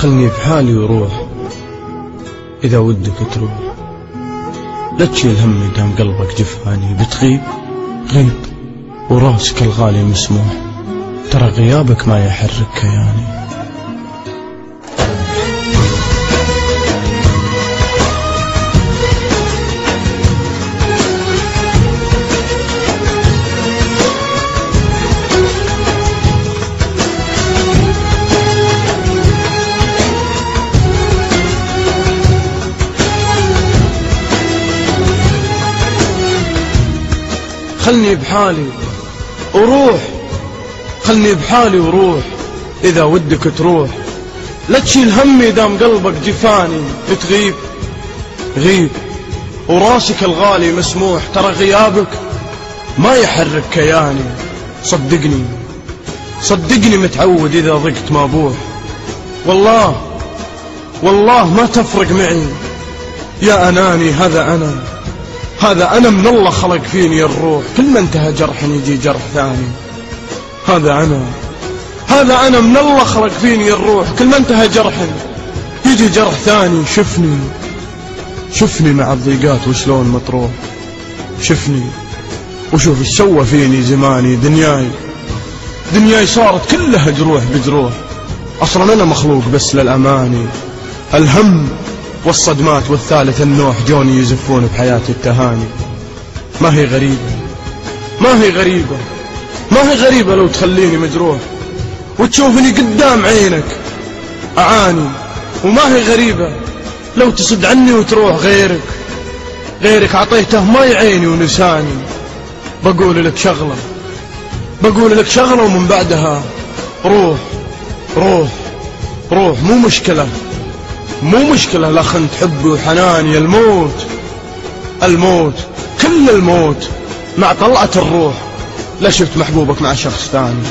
خلني بحالي وروح إذا ودك تروح. لا تشيل همي دام قلبك جفاني. بتغيب؟ غيب. وراسك الغالي مسموح. ترى غيابك ما يحرك كياني خلني بحالي وروح. خلني بحالي وروح. إذا ودك تروح. لا تشيل همي دام قلبك جفاني. بتغيب. غيب. وراسك الغالي مسموح. ترى غيابك ما يحرك كياني. صدقني. صدقني متعود إذا ضقت ما بوح والله والله ما تفرق معي. يا أناني هذا أنا. هذا أنا من الله خلق فيني الروح. كل ما انتهى جرح يجي جرح ثاني. هذا أنا هذا أنا من الله خلق فيني الروح. كل ما انتهى جرح يجي جرح ثاني. شفني. شفني مع الضيقات وشلون مطروح. شفني. وشوف إيش سوى فيني زماني دنياي. دنياي صارت كلها جروح بجروح. أصلا أنا مخلوق بس للأماني. الهم والصدمات والثالث النوح جوني يزفون بحياة التهاني. ما هي غريبة ما هي غريبة؟ ما هي غريبة لو تخليني مجروح؟ وتشوفني قدام عينك. أعاني. وما هي غريبة لو تصد عني وتروح غيرك؟ غيرك عطيته ما عيني ونساني. بقول لك شغلة. بقول لك شغلة ومن بعدها روح روح روح. مو مشكلة. مو مشكلة لخن حبي وحناني الموت. الموت كل الموت. مع طلعة الروح لا شفت محبوبك مع شخص ثاني